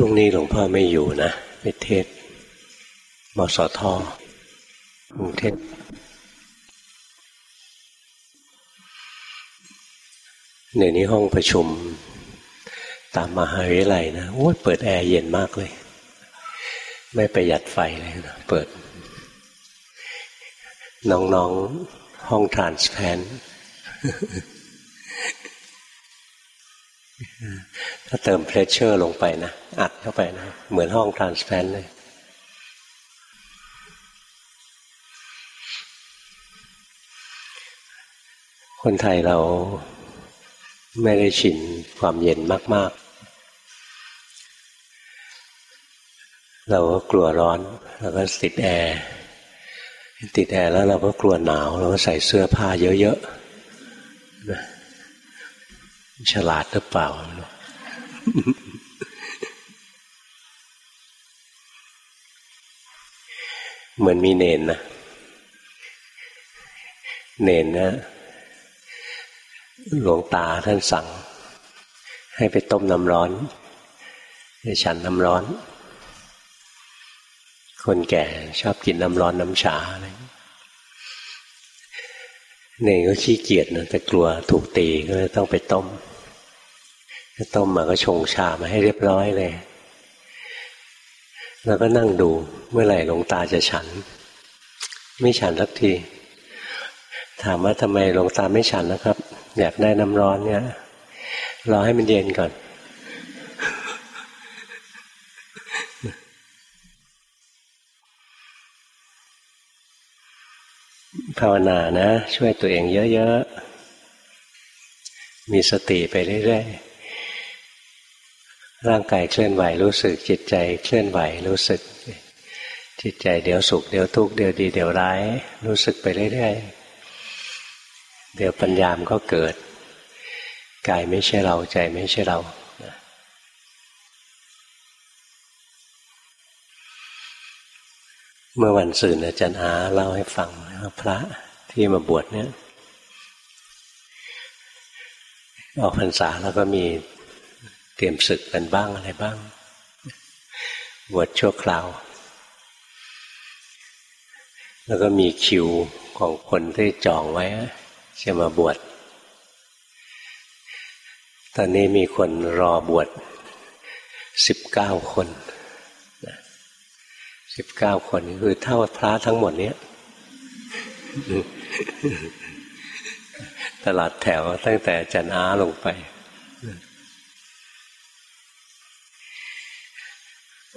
รุ่งนี้หลวงพ่อไม่อยู่นะไปเทศมสทกรุงเทพในนี้ห้องประชุม ตามมหาวิทยาลัยนะโอ้ยเปิดแอร์เย็นมากเลย ไม่ประหยัดไฟเลยนะเปิด น้องๆห้องทรานสแพน ถ้าเติม pressure ลงไปนะ อัดเข้าไปนะ เหมือนห้อง transplant เลย คนไทยเราไม่ได้ชินความเย็นมาก ๆ เราก็กลัวร้อน เราก็ติดแอร์ ติดแอร์แล้วเราก็กลัวหนาว เราก็ใส่เสื้อผ้าเยอะ ๆ ฉลาดหรือเปล่า เหมือนมีเนนนะ เนนนะหลวงตาท่านสั่ง ให้ไปต้มน้ำร้อนให้ฉันน้ำร้อน คนแก่ชอบกินน้ำร้อนน้ำชาอะไรเนก็ขี้เกียจนะแต่กลัวถูกตีก็เลยต้องไปต้ม ต้มมาก็ชงชามาให้เรียบร้อยเลย แล้วก็นั่งดูเมื่อไหร่หลวงตาจะฉัน ไม่ฉันสักที ถามว่าทำไมหลวงตาไม่ฉันนะครับ อยากได้น้ำร้อนเนี่ยรอให้มันเย็นก่อน ภาวนานะ ช่วยตัวเองเยอะๆ มีสติไปเรื่อยๆ ร่างกายเคลื่อนไหวรู้สึก จิตใจเคลื่อนไหวรู้สึก จิตใจเดี๋ยวสุขเดี๋ยวทุกข์เดี๋ยวดี เดี๋ยวร้าย รู้สึกไปเรื่อยๆเดี๋ยวปัญญามก็เกิดกายไม่ใช่เราใจไม่ใช่เราเมื่อวันสื่นอาจารย์อาเล่าให้ฟังพระที่มาบวชเนี่ยออกพรรษาแล้วก็มี เตรียมศึกกันบ้างอะไรบ้างบวชชั่วคราว แล้วก็มีคิวของคนที่จองไว้จะมาบวชตอนนี้มีคนรอบวชสิบเก้าคนสิบเก้าคนคือเท่าพระทั้งหมดเนี้ยตลอดแถวตั้งแต่จันอาลงไป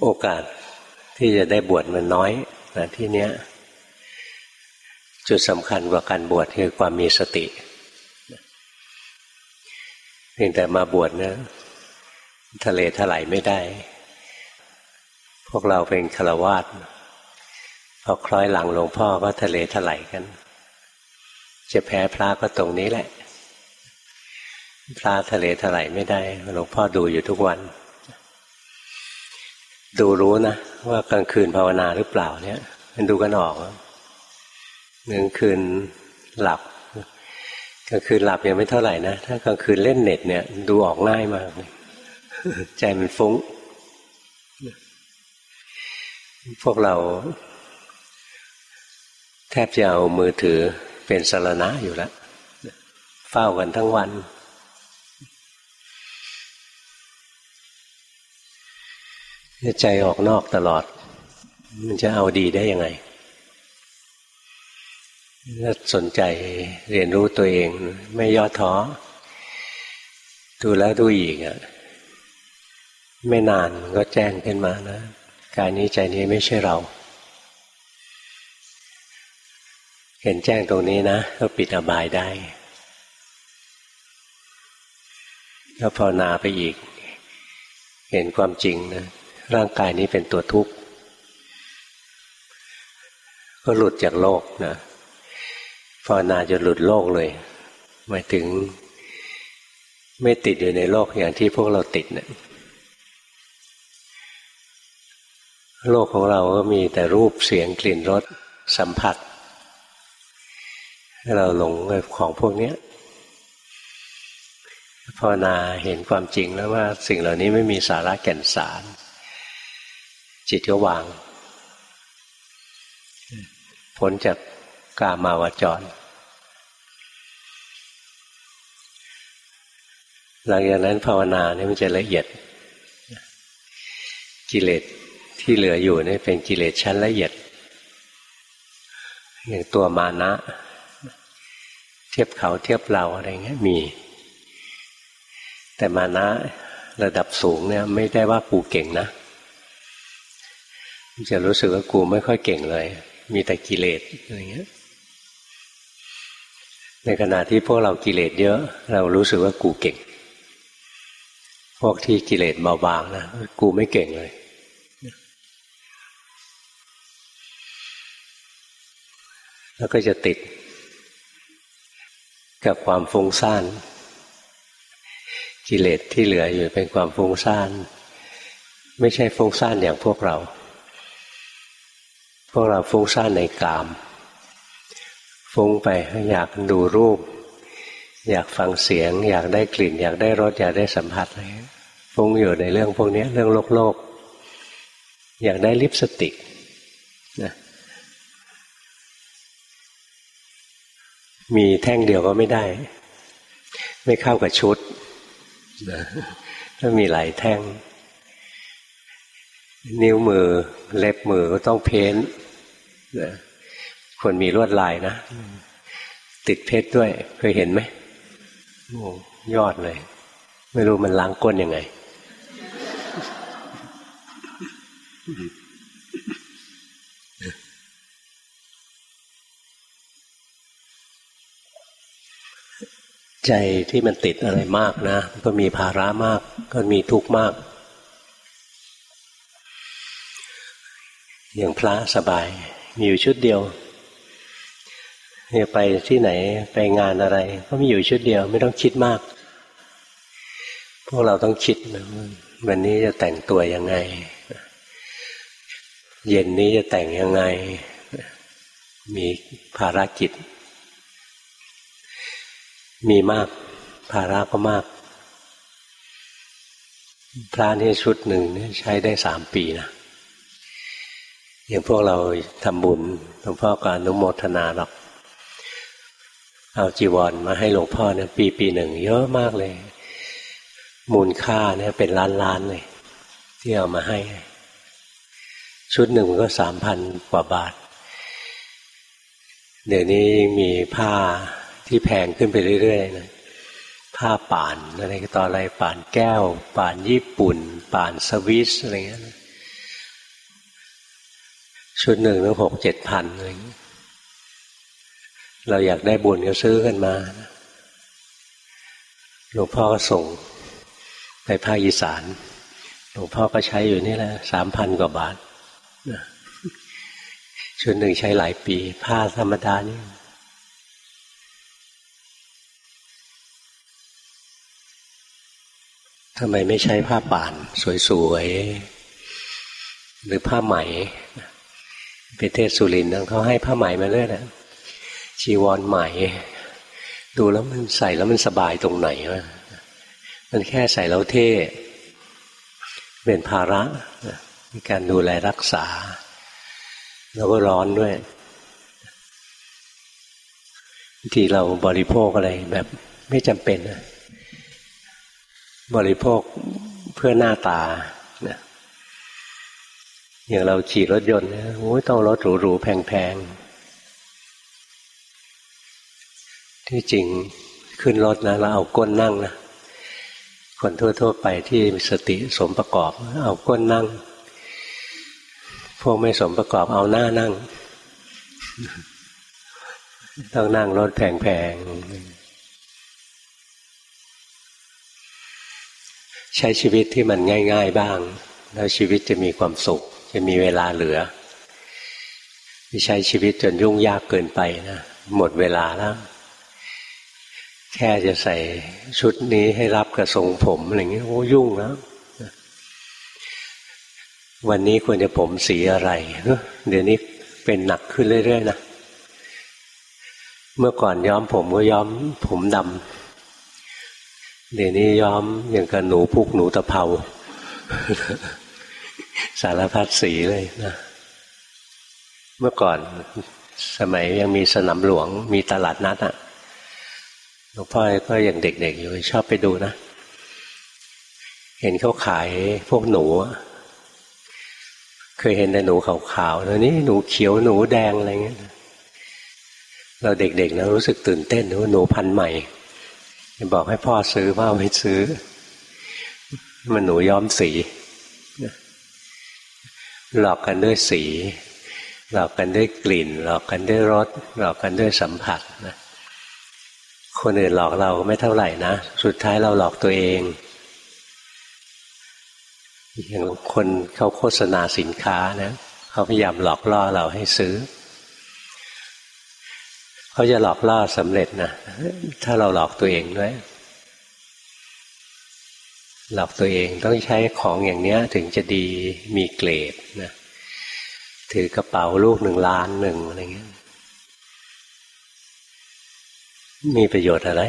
โอกาสที่จะได้บวชมันน้อยนะที่เนี้ย จุดสำคัญกว่าการบวชคือความมีสติเพียงแต่มาบวชนะทะเลถลายไม่ได้ พวกเราเป็นฆราวาสพอคล้อยหลังหลวงพ่อก็ทะเลถลายกัน จะแพ้พระก็ตรงนี้แหละ พระทะเลถลายไม่ได้หลวงพ่อดูอยู่ทุกวัน ดูรู้นะว่ากลางคืนภาวนาหรือเปล่าเนี่ย มันดูกันออกกลางคืนหลับกลางคืนหลับยังไม่เท่าไหร่นะถ้ากลางคืนเล่นเน็ตเนี่ยดูออกง่ายมากใจมันฟุ้ง พวกเราแทบจะเอามือถือเป็นสารณะอยู่แล้วเฝ้ากันทั้งวัน ใจออกนอกตลอด มันจะเอาดีได้ยังไงถ้าสนใจเรียนรู้ตัวเองไม่ย่อท้อดูแล้วดูอีกอะไม่นานก็แจ้งขึ้นมานะกายนี้ใจนี้ไม่ใช่เรา เห็นแจ้งตรงนี้นะก็ปิดอบายได้ก็ภาวนาไปอีก เห็นความจริงนะ ร่างกายนี้เป็นตัวทุกข์ก็หลุดจากโลกนะภาวนาจะหลุดโลกเลยหมายถึง ไม่ติดอยู่ในโลกอย่างที่พวกเราติดเนะี่ยโลกของเราก็มีแต่รูปเสียงกลิ่นรสสัมผัสให้เราหลงกับของพวกนี้ภาวนาเห็นความจริงแล้วว่าสิ่งเหล่านี้ไม่มีสาระแก่นสาร จิตก็วางพ้นจากกามาวจร หลังจากนั้นภาวนาเนี่ยมันจะละเอียด กิเลสที่เหลืออยู่นี่เป็นกิเลสชั้นละเอียดอย่างตัวมานะ เทียบเขาเทียบเราอะไรเงี้ยมี แต่มานะระดับสูงเนี่ย ไม่ได้ว่ากูเก่งนะ จะรู้สึกว่ากูไม่ค่อยเก่งเลย มีแต่กิเลสอะไรเงี้ย ในขณะที่พวกเรากิเลสเยอะ เรารู้สึกว่ากูเก่ง พวกที่กิเลสเบาบางนะกูไม่เก่งเลยแล้วก็จะติด กับความฟุ้งซ่าน กิเลสที่เหลืออยู่เป็นความฟุ้งซ่าน ไม่ใช่ฟุ้งซ่านอย่างพวกเรา พวกเราฟุ้งซ่านในกาม ฟุ้งไปอยากดูรูป อยากฟังเสียง อยากได้กลิ่น อยากได้รสอยากได้สัมผัสอะไรฟุ้งอยู่ในเรื่องพวกนี้เรื่องโลกโลก อยากได้ลิปสติกนะมีแท่งเดียวก็ไม่ได้ ไม่เข้ากับชุดถ้ามีหลายแท่ง นิ้วมือเล็บมือก็ต้องเพ้น ควรมีลวดลายนะ ติดเพชรด้วย เคยเห็นไหมโอ้ยอดเลย ไม่รู้มันล้างก้นยังไง ใจที่มันติดอะไรมากนะ ก็มีภาระมาก ก็มีทุกข์มาก อย่างพระสบาย มีอยู่ชุดเดียวเนี่ยไปที่ไหนไปงานอะไร ก็มีอยู่ชุดเดียวไม่ต้องคิดมาก พวกเราต้องคิดวันนี้จะแต่งตัวยังไง เย็นนี้จะแต่งยังไง มีภารกิจ มีมาก ภาระก็มากพระนี่ชุดหนึ่งใช้ได้สามปีนะ อย่างพวกเราทำบุญหลวงพ่อก็อนุโมทนาหรอก เอาจีวรมาให้หลวงพ่อเนี่ยปีปีหนึ่งเยอะมากเลย มูลค่าเนี่ยเป็นล้านล้านเลย ที่เอามาให้ ชุดหนึ่งก็สามพันกว่าบาท เดี๋ยวนี้มีผ้าที่แพงขึ้นไปเรื่อยๆนะผ้าป่านอะไรก็ต่ออะไรป่านแก้ว ป่านญี่ปุ่น ป่านสวิสอะไรเงี้ย ชุดหนึ่งต้องหกเจ็ดพันอะไรเงี้ยเราอยากได้บุญก็ซื้อกันมาหลวงพ่อก็ส่งไปภาคอีสานหลวงพ่อก็ใช้อยู่นี่แหละสามพันกว่าบาทชุดหนึ่งใช้หลายปี ผ้าธรรมดานี่ทำไมไม่ใช้ผ้าป่าน สวยๆ หรือผ้าไหม ไปเทศสุรินทร์เขาให้ผ้าไหมมาเรื่อยนะจีวรไหม ดูแล้วมันใส่แล้วมันสบายตรงไหนวะมันแค่ใส่แล้วเท่เป็นภาระในการดูแลรักษา แล้วก็ร้อนด้วยบางทีเราบริโภคอะไรแบบไม่จำเป็น บริโภคเพื่อหน้าตา อย่างเราขี่รถยนต์นะโอ้ยต้องรถหรูๆแพงๆ ที่จริงขึ้นรถนะเราเอาก้นนั่งนะคนทั่วๆไปที่สติสมประกอบ เอาก้นนั่ง พวกไม่สมประกอบเอาหน้านั่ง ต้องนั่งรถแพงๆ ใช้ชีวิตที่มันง่าย ๆ บ้าง แล้วชีวิตจะมีความสุข จะมีเวลาเหลือไม่ใช้ชีวิตจนยุ่งยากเกินไปนะหมดเวลาแล้ว แค่จะใส่ชุดนี้ให้รับกระทรงผมอะไรเงี้ยโอ้ยุ่งแล้ววันนี้ควรจะผมสีอะไร เดี๋ยวนี้เป็นหนักขึ้นเรื่อยๆนะเมื่อก่อนย้อมผมก็ย้อมผมดำเดี๋ยวนี้ย้อมอย่างกับหนูพุกหนูตะเภา สารพัดสีเลยนะเมื่อก่อนสมัยยังมีสนามหลวง มีตลาดนัดอะ่ะหลวงพ่อก็ยังเด็กๆอยู่ชอบไปดูนะ เห็นเขาขายพวกหนูเคยเห็นแต่หนูขาวๆแล้วนี่หนูเขียวหนูแดงอะไรเงี้ยเราเด็กๆนะรู้สึกตื่นเต้นว่าหนูพันธุ์ใหม่บอกให้พ่อซื้อพ่อไม่ซื้อ มันหนูย้อมสี หลอกกันด้วยสี หลอกกันด้วยกลิ่น หลอกกันด้วยรสหลอกกันด้วยสัมผัสนะคนอื่นหลอกเราไม่เท่าไหร่นะ สุดท้ายเราหลอกตัวเองอย่างคนเขาโฆษณาสินค้านะเขาพยายามหลอกล่อเราให้ซื้อ เขาจะหลอกล่อสำเร็จนะถ้าเราหลอกตัวเองด้วย หลอกตัวเองต้องใช้ของอย่างเนี้ย ถึงจะดีมีเกรดนะถือกระเป๋าลูกหนึ่งล้านหนึ่งอะไรเงี้ย มีประโยชน์อะไร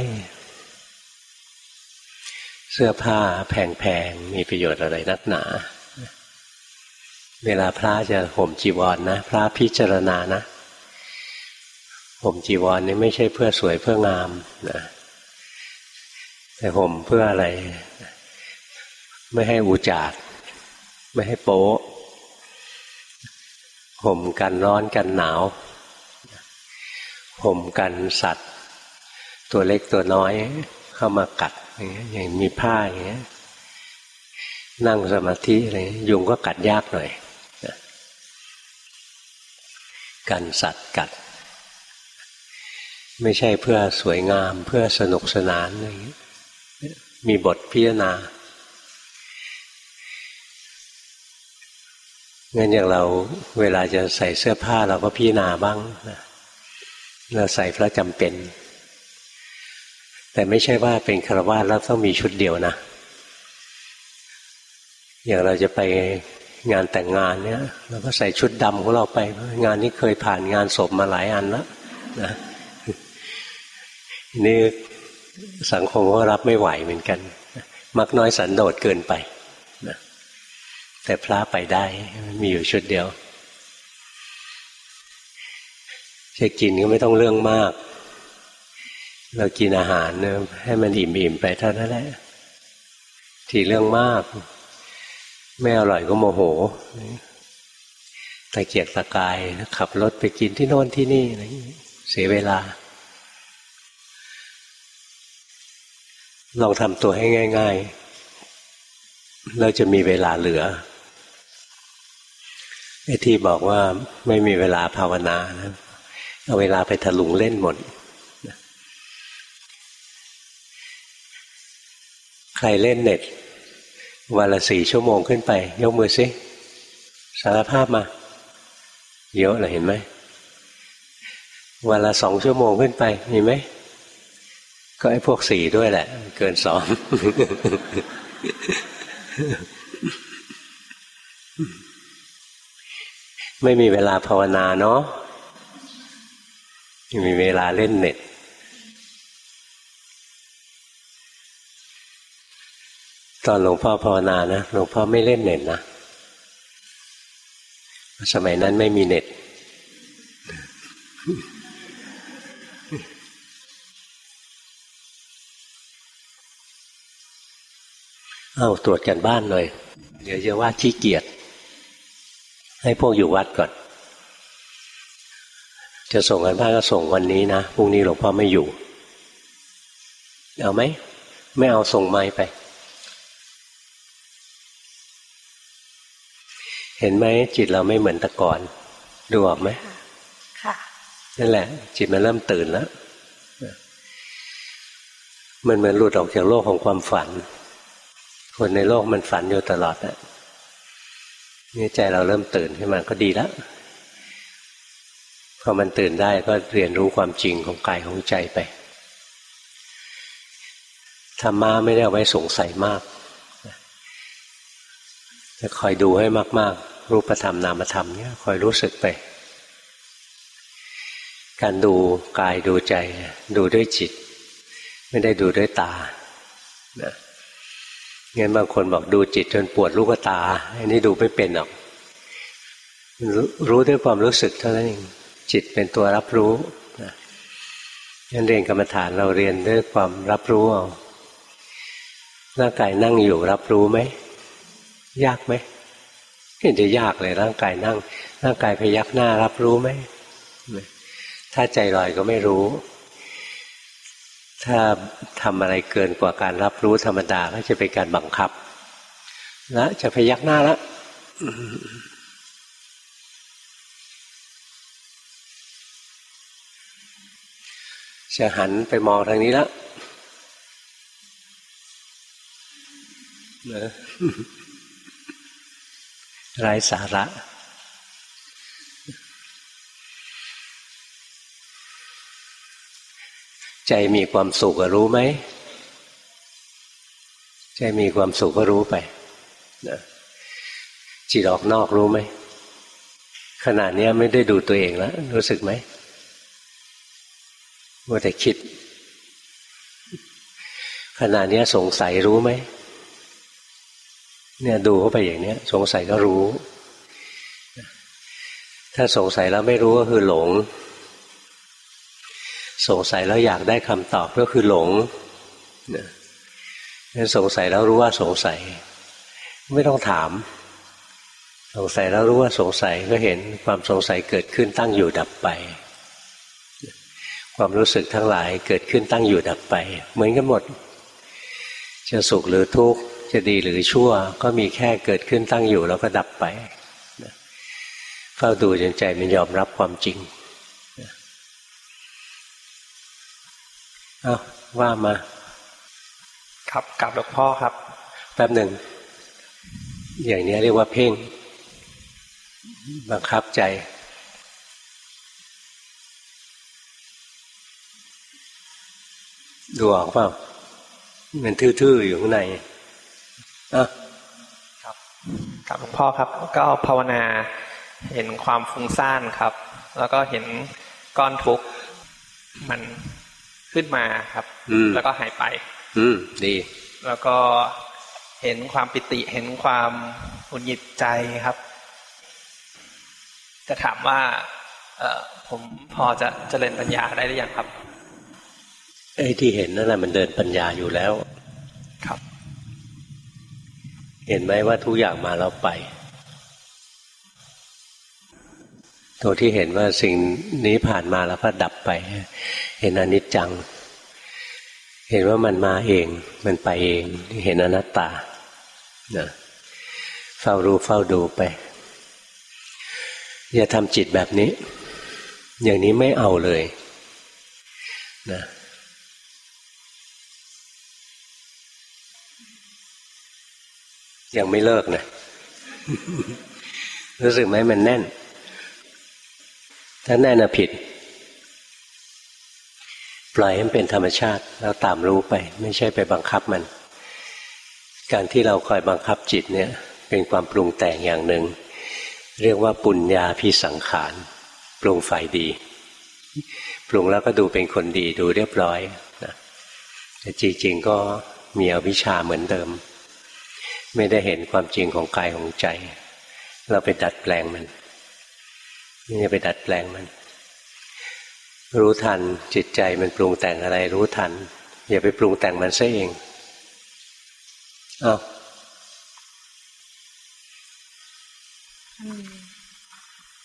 เสื้อผ้าแพงๆ มีประโยชน์อะไรนักหนา เวลาพระจะห่มจีวรนนะ พระพิจารณานะห่มจีวรนี่ไม่ใช่เพื่อสวยเพื่องามนะแต่ห่มเพื่ออะไร ไม่ให้อุจาดไม่ให้โป๊ะห่มกันร้อนกันหนาวห่มกันสัตว์ ตัวเล็กตัวน้อยเข้ามากัดอย่างเงี้ยมีผ้าอย่างเงี้ยนั่งสมาธิอะไรยุงก็กัดยากหน่อยกันสัตว์กัด ไม่ใช่เพื่อสวยงามเพื่อสนุกสนานอะไรอย่างเงี้ยมีบทพิจารณา งั้นอย่างเราเวลาจะใส่เสื้อผ้าเราก็พิจารณาบ้างนะเราใส่เพราะจำเป็น แต่ไม่ใช่ว่าเป็นคารวะแล้วต้องมีชุดเดียวนะอย่างเราจะไปงานแต่งงานเนี้ยเราก็ใส่ชุดดำของเราไป งานนี้เคยผ่านงานศพมาหลายอันแล้วนะนี่สังคมก็รับไม่ไหวเหมือนกัน มักน้อยสันโดษเกินไปนะ แต่พระไปได้มีอยู่ชุดเดียวจะกินก็ไม่ต้องเรื่องมาก เรากินอาหารเนี่ยให้มันอิ่มๆไปเท่านั้นแหละทีเรื่องมาก ไม่อร่อยก็โมโหตะเกียกตะกายขับรถไปกินที่โน่นที่นี่อะไรเสียเวลา ลองทำตัวให้ง่าย ๆ เราจะมีเวลาเหลือ ไอ้ที่บอกว่าไม่มีเวลาภาวนานะเอาเวลาไปถลุงเล่นหมด ใครเล่นเน็ตวันละสี่ชั่วโมงขึ้นไป ยกมือซิสารภาพมา เยอะเลยเห็นไหมวันละสองชั่วโมงขึ้นไป มีไหม ก็ไอ้พวกสี่ด้วยแหละ เกินสอง ไม่มีเวลาภาวนาเนาะมีเวลาเล่นเน็ต ตอนหลวงพ่อภาวนานะหลวงพ่อไม่เล่นเน็ตนะ สมัยนั้นไม่มีเน็ต เอาตรวจกันบ้านหน่อย เดี๋ยวจะว่าขี้เกียจ ให้พวกอยู่วัดก่อน จะส่งกันบ้านก็ส่งวันนี้นะพรุ่งนี้หลวงพ่อไม่อยู่ เอาไหม ไม่เอาส่งไม้ไป เห็นไหมจิตเราไม่เหมือนแต่ก่อน ดูออกไหมค่ะนั่นแหละ จิตมันเริ่มตื่นแล้วมันเหมือนหลุดออกจากโลกของความฝัน คนในโลกมันฝันอยู่ตลอดนะ นี่ใจเราเริ่มตื่นขึ้นมาก็ดีแล้วพอมันตื่นได้ก็เรียนรู้ความจริงของกายของใจไปธรรมะไม่ได้เอาไว้สงสัยมากจะคอยดูให้มาก ๆ รูปธรรมนามธรรมเนี่ยคอยรู้สึกไป การดูกายดูใจ ดูด้วยจิต ไม่ได้ดูด้วยตานะ งั้นบางคนบอกดูจิตจนปวดลูกตา อันนี้ดูไม่เป็นหรอกรู้ด้วยความรู้สึกเท่านั้นเองจิตเป็นตัวรับรู้นะงั้นเรียนกรรมฐานเราเรียนด้วยความรับรู้เอาร่างกายนั่งอยู่รับรู้ไหมยากไหมเห็นจะยากเลยร่างกายนั่ง ร่างกายพยักหน้ารับรู้ไหมถ้าใจลอยก็ไม่รู้ ถ้าทำอะไรเกินกว่าการรับรู้ธรรมดาก็จะเป็นการบังคับแล้วจะพยักหน้าแล้วจะหันไปมองทางนี้แล้วนะไร้สาระ ใจมีความสุขก็รู้ไหมใจมีความสุขก็รู้ไปนะจิตออกนอกรู้ไหมขณะนี้ไม่ได้ดูตัวเองแล้ว รู้สึกไหมว่าแต่คิดขณะนี้สงสัยรู้ไหมเนี่ยดูเข้าไปอย่างนี้สงสัยก็รู้ ถ้าสงสัยแล้วไม่รู้ก็คือหลง สงสัยแล้วอยากได้คำตอบก็คือหลงนั่นสงสัยแล้วรู้ว่าสงสัย ไม่ต้องถาม สงสัยแล้วรู้ว่าสงสัยก็เห็นความสงสัยเกิดขึ้นตั้งอยู่ดับไป ความรู้สึกทั้งหลายเกิดขึ้นตั้งอยู่ดับไป เหมือนกันหมด จะสุขหรือทุกข์จะดีหรือชั่ว ก็มีแค่เกิดขึ้นตั้งอยู่แล้วก็ดับไปเฝ้าดูจนใจมันยอมรับความจริง อาว่ามา ครับกับหลวงพ่อครับแป๊บหนึ่ง อย่างนี้เรียกว่าเพ่ง บังคับใจ ดูออกเปล่ามันทื่อๆอยู่ข้างในครับกับหลวงพ่อครับ ก็ภาวนาเห็นความฟุ้งซ่านครับ แล้วก็เห็นก้อนทุกข์มัน ขึ้นมาครับแล้วก็หายไป อืมดี แล้วก็เห็นความปิติเห็นความหุนหยิดใจครับ จะถามว่า เออผมพอจะเจริญปัญญาได้หรือยังครับไอ้ที่เห็นนั่นแหละมันเดินปัญญาอยู่แล้ว ครับ เห็นไหมว่าทุกอย่างมาแล้วไป ตัวที่เห็นว่าสิ่งนี้ผ่านมาแล้วก็ดับไป เห็นอนิจจัง เห็นว่ามันมาเอง มันไปเอง เห็นอนัตตานะเฝ้ารู้เฝ้าดูไป อย่าทำจิตแบบนี้ อย่างนี้ไม่เอาเลยนะยังไม่เลิกนะ รู้สึกไหมมันแน่น ถ้าแน่นอะผิด ปล่อยให้มันเป็นธรรมชาติแล้วตามรู้ไป ไม่ใช่ไปบังคับมัน การที่เราคอยบังคับจิตเนี่ย เป็นความปรุงแต่งอย่างหนึ่ง เรียกว่าปุญญาพิสังขารปรุงฝ่ายดี ปรุงแล้วก็ดูเป็นคนดีดูเรียบร้อยนะแต่จริงๆก็มีอวิชชาเหมือนเดิม ไม่ได้เห็นความจริงของกายของใจ เราไปดัดแปลงมัน นี่ไปดัดแปลงมัน รู้ทันจิตใจมันปรุงแต่งอะไร รู้ทัน อย่าไปปรุงแต่งมันซะเองอ้าว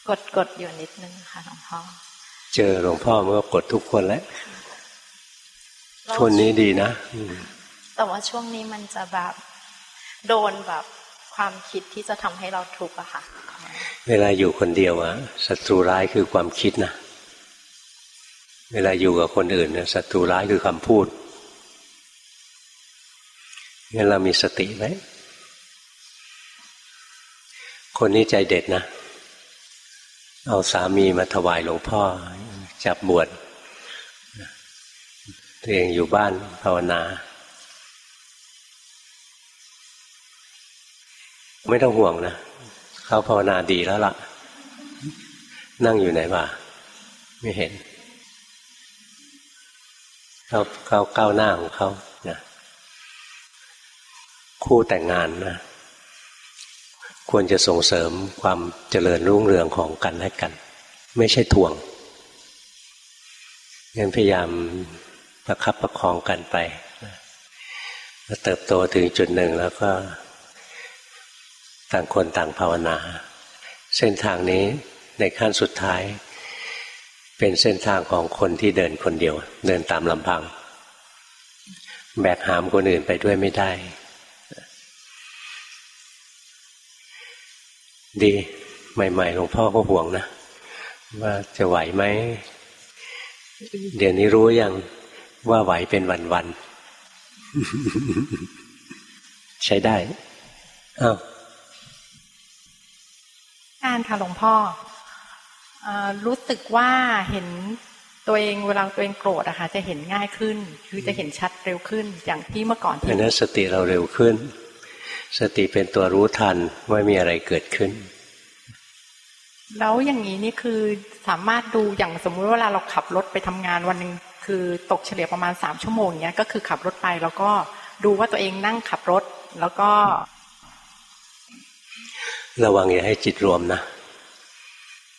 กดกดอยู่นิดนึงค่ะหลวงพ่อเจอหลวงพ่อเมื่อกดทุกคนแล้วคนนี้ดีนะแต่ว่าช่วงนี้มันจะแบบ โดนแบบ ความคิดที่จะทำให้เราทุกข์อะค่ะ เวลาอยู่คนเดียวอะศัตรูร้ายคือความคิดนะเวลาอยู่กับคนอื่นเนี่ยศัตรูร้ายคือคำพูดงั้นเรามีสติไหมคนนี้ใจเด็ดนะ เอาสามีมาถวายหลวงพ่อ จับบวชตัวเองอยู่บ้านภาวนา ไม่ต้องห่วงนะเขาภาวนาดีแล้วละ่ะ นั่งอยู่ไหนวะไม่เห็นเขาเขาก้าวหน้าของเขานะคู่แต่งงานนะ ควรจะส่งเสริมความเจริญรุ่งเรืองของกันและกัน ไม่ใช่ทวงงั้นพยายามประคับประคองกันไปเติบโตถึงจุดหนึ่งแล้วก็ ต่างคนต่างภาวนา เส้นทางนี้ในขั้นสุดท้าย เป็นเส้นทางของคนที่เดินคนเดียว เดินตามลำพัง แบกหามคนอื่นไปด้วยไม่ได้ ดีใหม่ๆหลวงพ่อก็ห่วงนะ ว่าจะไหวไหม เดี๋ยวนี้รู้ยังว่าไหวเป็นวันๆใช้ได้อ้าว การค่ะหลวงพ่ออรู้สึกว่าเห็นตัวเองเวลาตัวเองโกรธอะค่ะจะเห็นง่ายขึ้น คือจะเห็นชัดเร็วขึ้น อย่างที่เมื่อก่อนที่นั้นสติเราเร็วขึ้น สติเป็นตัวรู้ทันว่ามีอะไรเกิดขึ้น แล้วอย่างนี้นี่คือสามารถดูอย่างสมมุติเวลาเราขับรถไปทำงานวันหนึ่งคือตกเฉลี่ยประมาณสามชั่วโมงเนี้ยก็คือขับรถไปแล้วก็ดูว่าตัวเองนั่งขับรถ แล้วก็ ระวังอย่าให้จิตรวมนะ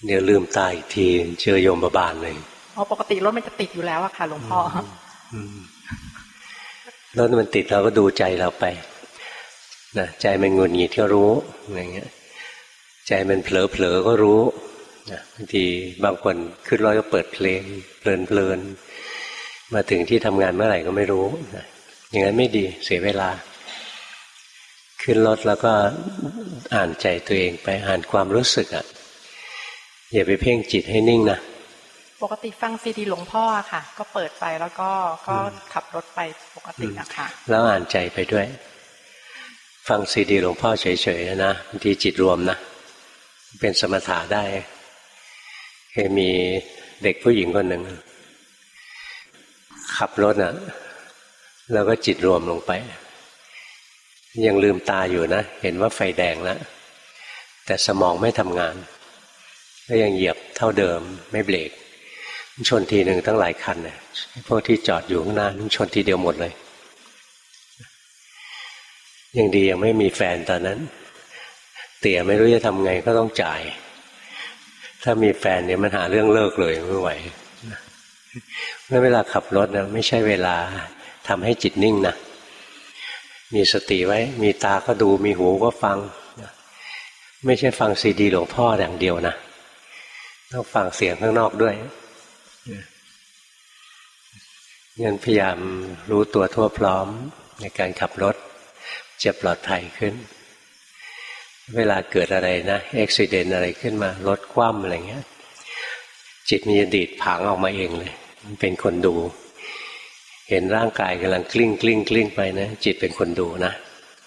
เดี๋ยวลืมตาอีกทีเจอโยมบาลเลยอ๋อปกติรถมันจะติดอยู่แล้วอะค่ะหลวงพ่อรถมันติดเราก็ดูใจเราไปนะใจมันงุนหงิดก็รู้อะไรเงี้ย ใจมันเผลอเผลอก็รู้นะบางทีบางคนขึ้นรถก็เปิดเพลงเพลินเพลินมาถึงที่ทำงานเมื่อไหร่ก็ไม่รู้นะอย่างนั้นไม่ดีเสียเวลา ขึ้นรถแล้วก็อ่านใจตัวเองไปอ่านความรู้สึกอะอย่าไปเพ่งจิตให้นิ่งนะปกติฟังซีดีหลวงพ่อค่ะ ก็เปิดไปแล้วก็ก็ขับรถไปปกตินะคะแล้วอ่านใจไปด้วย ฟังซีดีหลวงพ่อเฉยๆนะบางทีจิตรวมนะเป็นสมถะได้เคยมีเด็กผู้หญิงคนหนึ่ง ขับรถอะ แล้วก็จิตรวมลงไป ยังลืมตาอยู่นะ เห็นว่าไฟแดงแล้วแต่สมองไม่ทำงาน ก็ยังเหยียบเท่าเดิมไม่เบรกชนทีหนึ่งทั้งหลายคันเนี่ยพวกที่จอดอยู่ข้างหน้านุ่ชนทีเดียวหมดเลย ยังดียังไม่มีแฟนตอนนั้น เตี่ยไม่รู้จะทำไงก็ต้องจ่าย ถ้ามีแฟนเนี่ยมันหาเรื่องเลิกเลยไม่ไหวเมื่อเวลาขับรถนะไม่ใช่เวลาทำให้จิตนิ่งนะ มีสติไว้ มีตาก็ดูมีหูก็ฟัง ไม่ใช่ฟังซีดีหลวงพ่ออย่างเดียวนะต้องฟังเสียงข้างนอกด้วยยันพยายามรู้ตัวทั่วพร้อมในการขับรถจะปลอดภัยขึ้น เวลาเกิดอะไรนะอ็กซิเดนอะไรขึ้นมารถคว่ำอะไรเงี้ย จิตมีดีดผางออกมาเองเลย มันเป็นคนดู เห็นร่างกายกำลังกลิ้งกลิ้งกลิ้งไปนะจิตเป็นคนดูนะ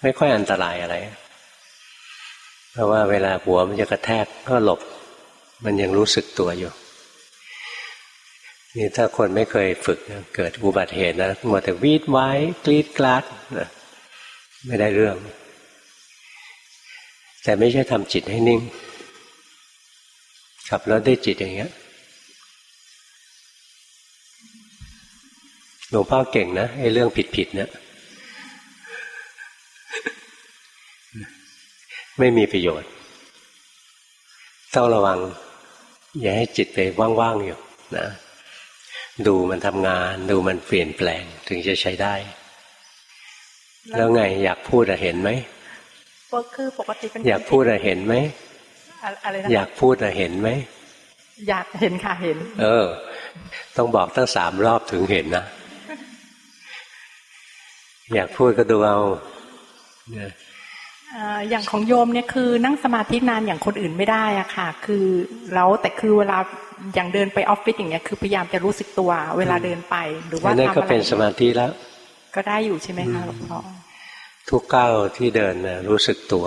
ไม่ค่อยอันตรายอะไร เพราะว่าเวลาหัวมันจะกระแทกก็หลบ มันยังรู้สึกตัวอยู่ นี่ถ้าคนไม่เคยฝึกเกิดอุบัติเหตุนะมัวแต่วีดไว้กรีดกลาดนะไม่ได้เรื่อง แต่ไม่ใช่ทำจิตให้นิ่งขับรถได้จิตอย่างเงี้ย หลวงพ่อเก่งนะไอ้เรื่องผิดๆเนี่ยไม่มีประโยชน์ต้องระวัง อย่าให้จิตไปว่างๆอยู่นะดูมันทำงาน ดูมันเปลี่ยนแปลงถึงจะใช้ได้ แล้วไงอยากพูดอะเห็นไหมก็คือปกติเป็นอยากพูดอะเห็นไหมอะไรนะอยากพูดอะเห็นไหมอยากเห็นค่ะเห็น เออ ต้องบอกตั้งสามรอบถึงเห็นนะ อยากพูดก็ดูเอาอย่างของโยมเนี่ยคือนั่งสมาธินานอย่างคนอื่นไม่ได้อะค่ะ คือแล้วแต่คือเวลาอย่างเดินไปออฟฟิศอย่างเงี้ยคือพยายามจะรู้สึกตัวเวลาเดินไป หรือว่าทำอะไรก็เป็นสมาธิแล้ว ก็ได้อยู่ใช่ไหมคะหลวงพ่อทุกก้าวที่เดินนะรู้สึกตัว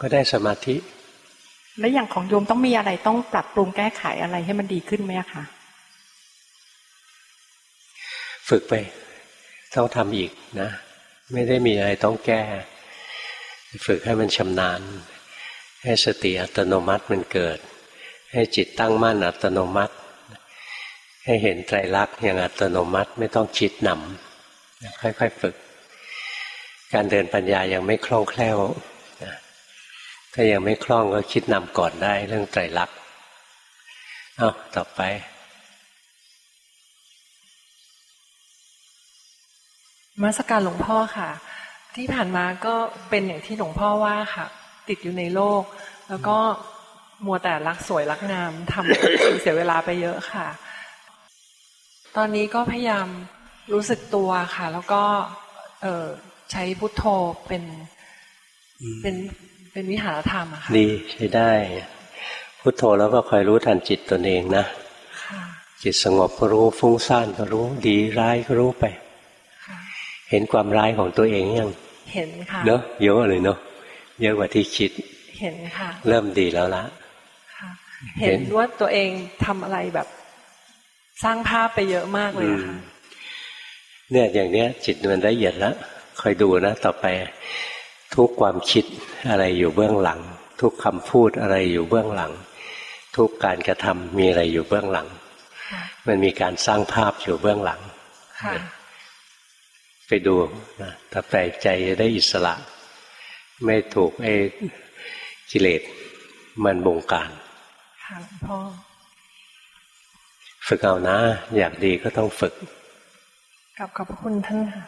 ก็ได้สมาธิ แล้วอย่างของโยมต้องมีอะไรต้องปรับปรุงแก้ไขอะไรให้มันดีขึ้นไหมคะฝึกไปต้องทำอีกนะ ไม่ได้มีอะไรต้องแก้ ฝึกให้มันชำนาญ ให้สติอัตโนมัติมันเกิด ให้จิตตั้งมั่นอัตโนมัติ ให้เห็นไตรลักษณ์อย่างอัตโนมัติไม่ต้องคิดนำค่อยๆฝึก การเดินปัญญายังไม่คล่องแคล่วถ้ายังไม่คล่องก็คิดนำก่อนได้เรื่องไตรลักษณ์เอาต่อไป มาสการหลวงพ่อค่ะ ที่ผ่านมาก็เป็นอย่างที่หลวงพ่อว่าค่ะ ติดอยู่ในโลก แล้วก็มัวแต่รักสวยรักงามทำเสียเวลาไปเยอะค่ะ ตอนนี้ก็พยายามรู้สึกตัวค่ะ แล้วก็เออใช้พุทโธเป็นเป็นเป็นวิหารธรรมอะค่ะดีใช้ได้ พุทโธแล้วก็คอยรู้ทันจิตตนเองนะจิตสงบก็รู้ฟุ้งซ่านก็รู้ดีร้ายก็รู้ไป เห็นความร้ายของตัวเองยัง เห็นค่ะเนอะเยอะเลยเนอะเยอะกว่าที่คิด เห็นค่ะ เริ่มดีแล้วละเห็นว่าตัวเองทำอะไรแบบ สร้างภาพไปเยอะมากเลยค่ะเนี่ยอย่างเนี้ย จิตมันละเอียดแล้วคอยดูนะต่อไป ทุกความคิดอะไรอยู่เบื้องหลัง ทุกคำพูดอะไรอยู่เบื้องหลัง ทุกการกระทำมีอะไรอยู่เบื้องหลัง มันมีการสร้างภาพอยู่เบื้องหลัง ไปดูนะถ้าแปลใจจะได้อิสระ ไม่ถูกไอ้กิเลสมันบงการค่ะพ่อฝึกเอานะ อยากดีก็ต้องฝึกกับขอบพระคุณท่านค่ะ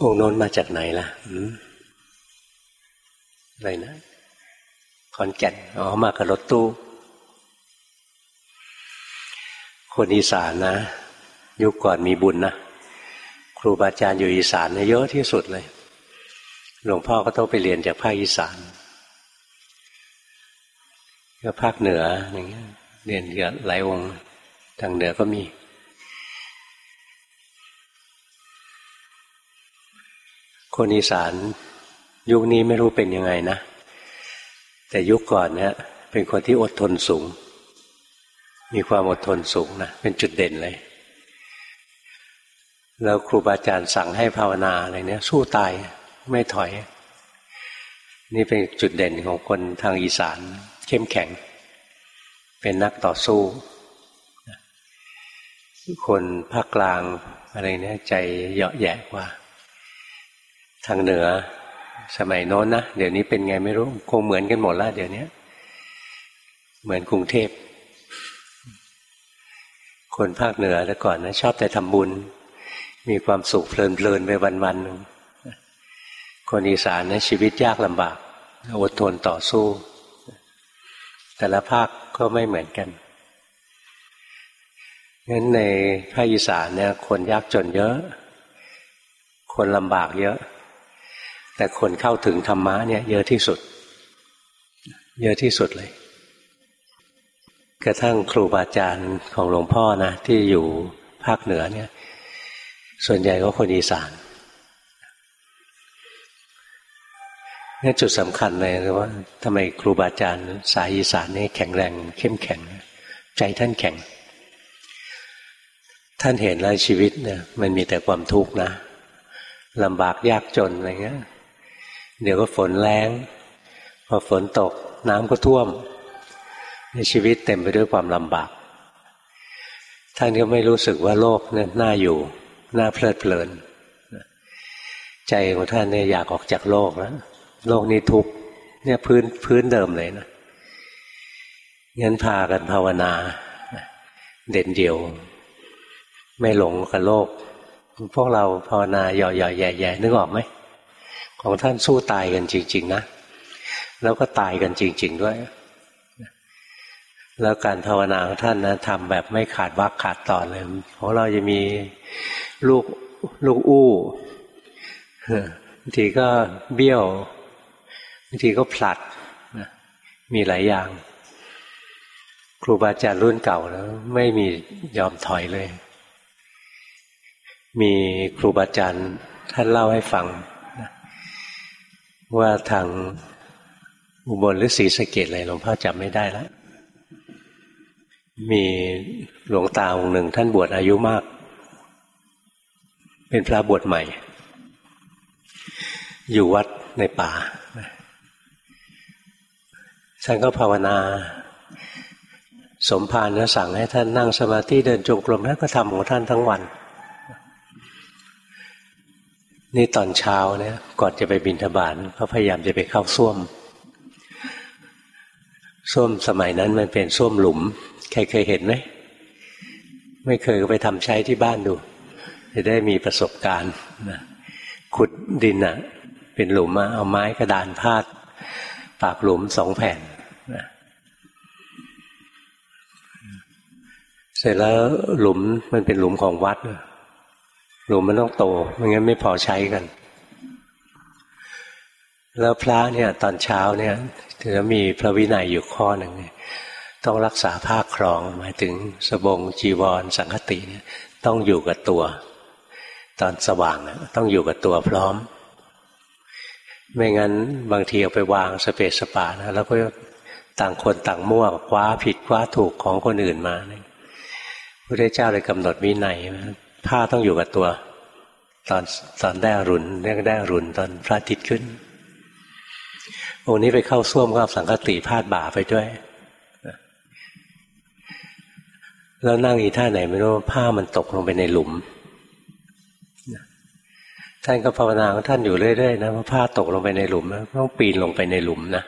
องค์โน้นมาจากไหนล่ะอะไรนะ ขอนแก่นอ๋อมากับรถตู้ คนอีสานนะ ยุคก่อนมีบุญนะ ครูบาอาจารย์อยู่อีสานเยอะที่สุดเลย หลวงพ่อก็ต้องไปเรียนจากภาคอีสานก็ภาคเหนืออย่างเงี้ยเรียนเยอะหลายองค์ทางเหนือก็มี คนอีสาน ยุคนี้ไม่รู้เป็นยังไงนะ แต่ยุคก่อนเนี่ยเป็นคนที่อดทนสูง มีความอดทนสูงนะเป็นจุดเด่นเลย แล้วครูบาอาจารย์สั่งให้ภาวนาอะไรเนี่ย สู้ตายไม่ถอย นี่เป็นจุดเด่นของคนทางอีสาน เข้มแข็ง เป็นนักต่อสู้ คนภาคกลางอะไรเนี่ยใจเหยาะแยะกว่า ทางเหนือ สมัยโน้นนะเดี๋ยวนี้เป็นไงไม่รู้คงเหมือนกันหมดล้วเดี๋ยวนี้เหมือนกรุงเทพ คนภาคเหนือแต่ก่อนนะชอบแต่ทำบุญ มีความสุขเพลินๆไปวันๆคนอีสานนะชีวิตยากลำบากอดทนต่อสู้ แต่ละภาคก็ไม่เหมือนกันงั้นในภาคอีสานเนี่ยคนยากจนเยอะ คนลำบากเยอะ แต่คนเข้าถึงธรรมะเนี่ยเยอะที่สุด เยอะที่สุดเลย กระทั่งครูบาอาจารย์ของหลวงพ่อนะที่อยู่ภาคเหนือเนี่ย ส่วนใหญ่ก็คนอีสานนี่จุดสำคัญเลยคือว่าทำไมครูบาอาจารย์สายอีสานนี่แข็งแรงเข้มแข็ง ใจท่านแข็ง ท่านเห็นแล้วชีวิตเนี่ย มันมีแต่ความทุกข์นะลำบากยากจนอะไรเงี้ย เดี๋ยวก็ฝนแรงพอฝนตกน้ำก็ท่วม ในชีวิตเต็มไปด้วยความลำบาก ท่านก็ไม่รู้สึกว่าโลกนี่น่าอยู่ น่าเพลิดเพลิน ใจของท่านเนี่ยอยากออกจากโลกแล้วโลกนี้ทุกเนี่ยพื้นพื้นเดิมเลยนะงั้นพากันภาวนา เด่นเดียว ไม่หลงกับโลก พวกเราภาวนาหย่อๆแย่ๆนึกออกไหม ของท่านสู้ตายกันจริง ๆ นะ แล้วก็ตายกันจริง ๆ ด้วย แล้วการภาวนาของท่านนะทำแบบไม่ขาดวักขาดตอนเลยของเราจะมีลูกลูกอู้บางทีก็เบี้ยวบางทีก็ผลัดมีหลายอย่าง ครูบาอาจารย์รุ่นเก่าแล้ว ไม่มียอมถอยเลย มีครูบาอาจารย์ท่านเล่าให้ฟัง ว่าทางอุบลหรือศรีสะเกดอะไรหลวงพ่อจำไม่ได้แล้วมีหลวงตาองค์หนึ่งท่านบวชอายุมาก เป็นพระบวชใหม่ อยู่วัดในป่าท่านก็ภาวนา สมภารก็สั่งให้ท่านนั่งสมาธิเดินจงกรมท่านก็ทำของท่านทั้งวัน นี่ตอนเช้าเนี่ยก่อนจะไปบินทบาทเขาพยายามจะไปเข้าส้วมส้วมสมัยนั้นมันเป็นส้วมหลุม ใครเคยเห็นไหมไม่เคยก็ไปทำใช้ที่บ้านดู จะได้มีประสบการณ์นะขุดดินอะเป็นหลุมเอาไม้กระดานพาด ปากหลุมสองแผ่นนะเสร็จแล้วหลุมมันเป็นหลุมของวัด หลุมมันต้องโตไม่งั้นไม่พอใช้กัน แล้วพระเนี่ย ตอนเช้าเนี่ยถือมีพระวินัยอยู่ข้อหนึ่งต้องรักษาผ้าครองหมายถึงสบงจีวร สังคติเนี่ย ต้องอยู่กับตัว ตอนสว่างต้องอยู่กับตัวพร้อม ไม่งั้นบางทีเอาไปวางสเปสสปานะแล้วก็ต่างคนต่างมั่วคว้าผิดคว้าถูกของคนอื่นมาเนี่ยพระเจ้าเลยกำหนดวินัย ผ้าต้องอยู่กับตัว ตอนตอนได้รุนเรียกได้รุนตอนพระอาทิตย์ขึ้นองค์นี้ไปเข้าส้วมก็สังกติพาดบ่าไปด้วยแล้วนั่งอีท่าไหนไม่รู้ผ้ามันตกลงไปในหลุมท่านก็ภาวนาของท่านอยู่เรื่อยๆนะว่าผ้าตกลงไปในหลุมนะต้องปีนลงไปในหลุมนะ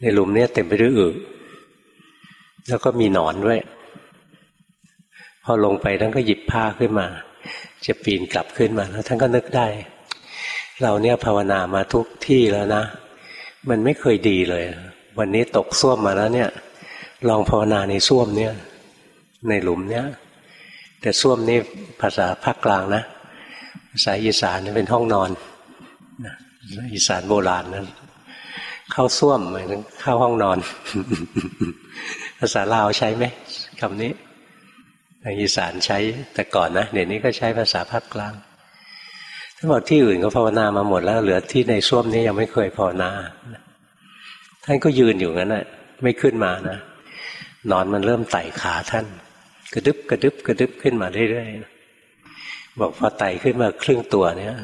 ในหลุมเนี้ยเต็มไปด้วยอึแล้วก็มีหนอนด้วย พอลงไปท่านก็หยิบผ้าขึ้นมา จะปีนกลับขึ้นมาแล้วท่านก็นึกได้ เราเนี่ยภาวนามาทุกที่แล้วนะ มันไม่เคยดีเลย วันนี้ตกส้วมมาแล้วเนี่ย ลองภาวนาในส้วมเนี่ย ในหลุมเนี่ย แต่ส้วมนี่ภาษาภาคกลางนะภาษาอีสานเป็นห้องนอนอีสานโบราณนะเข้าส้วมหมายถึงเข้าห้องนอน ภาษาลาวใช้ไหมคำนี้ ทางอีสานใช้แต่ก่อนนะเดี๋ยวนี้ก็ใช้ภาษาภาคกลางทั้งหมดที่อื่นก็ภาวนามาหมดแล้ว เหลือที่ในส้วมนี้ยังไม่เคยภาวนา ท่านก็ยืนอยู่งั้นแหะไม่ขึ้นมานะนอนมันเริ่มไต่ขาท่าน กระดึบกระดึบกระดึบขึ้นมาเรื่อยๆบอกพอไต่ขึ้นมาครึ่งตัวเนี่ย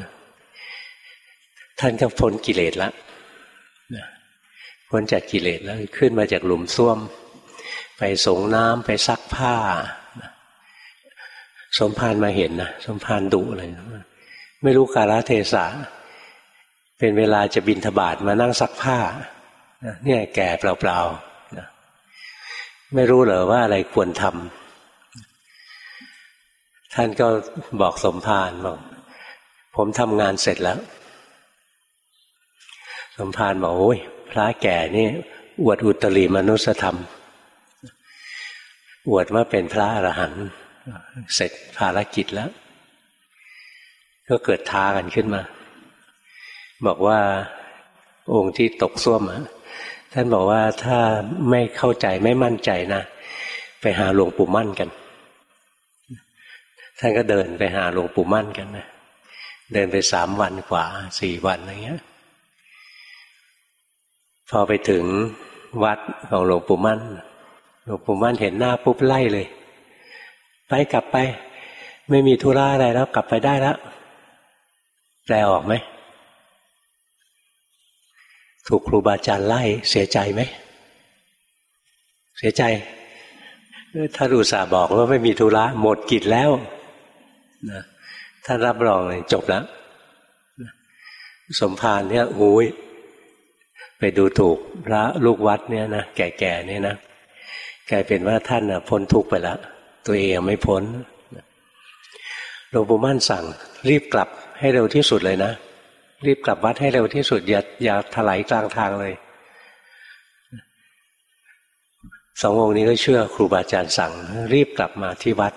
ท่านก็พ้นกิเลสล้วพ้นจากกิเลสแล้วขึ้นมาจากหลุมส้วม ไปสงน้ำไปซักผ้า สมภารมาเห็นนะสมภารดุเลยไม่รู้กาลเทศะเป็นเวลาจะบินทบาทมานั่งซักผ้าเนี่ยแก่เปล่าๆไม่รู้เหรอว่าอะไรควรทำท่านก็บอกสมภารบอกผมทำงานเสร็จแล้ว สมภารบอกโอ้ยพระแก่นี่อวดอุตริมนุสธรรม อวดว่าเป็นพระอรหันต์ เสร็จภารกิจแล้ว ก็เกิดท้ากันขึ้นมา บอกว่าองค์ที่ตกส้วมท่านบอกว่าถ้าไม่เข้าใจไม่มั่นใจนะไปหาหลวงปู่มั่นกัน ท่านก็เดินไปหาหลวงปู่มั่นกันนะเดินไปสามวันกว่าสี่วันอะไรเงี้ย พอไปถึงวัดของหลวงปู่มั่น หลวงปู่มั่นเห็นหน้าปุ๊บไล่เลย ไปกลับไป ไม่มีธุระอะไรแล้วกลับไปได้แล้วแปลออกไหมถูกครูบาอาจารย์ไล่เสียใจไหม เสียใจ ถ้ารูสาบอกว่าไม่มีธุระหมดกิจแล้วนะท่านรับรองเลยจบแล้ว สมภารเนี่ยโอ้ยไปดูถูกพระลูกวัดเนี่ยนะแก่ๆเนี่ยนะกลายเป็นว่าท่านพ้นทุกข์ไปแล้ว ตัวเองไม่พ้นหลวงปู่มั่นสั่ง รีบกลับให้เร็วที่สุดเลยนะ รีบกลับวัดให้เร็วที่สุด อย่าอย่าถลายกลางทางเลยสององค์นี้ก็เชื่อครูบาอาจารย์สั่ง รีบกลับมาที่วัด